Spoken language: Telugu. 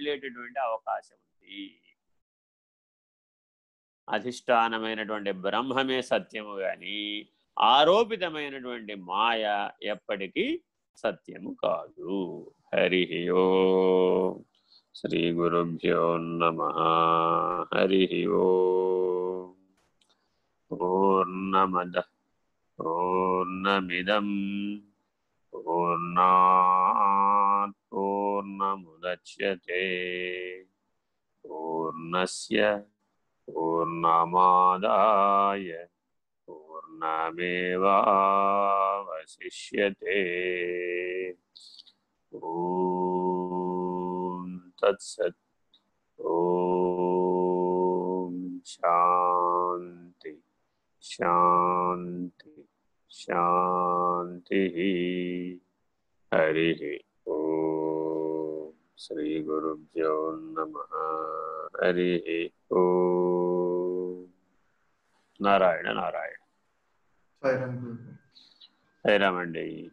వెళ్ళేటటువంటి అవకాశం ఉంది. అధిష్టానమైనటువంటి బ్రహ్మమే సత్యము కానీ ఆరోపితమైనటువంటి మాయ ఎప్పటికీ సత్యము కాదు. హరి ఓ శ్రీ గురుభ్యో నమ. హరి ఓ పూర్ణమద పూర్ణమిదం పూర్ణా मुदच्यते पूर्णस्य पूर्णमादाय पूर्णमेवावशिष्यते। ॐ तत्सत्। ॐ शान्ति। शान्ति। शान्तिः। हरिः। గురుభ్యో నమ. హరి ఓం. నారాయణ నారాయణ. హైరామండి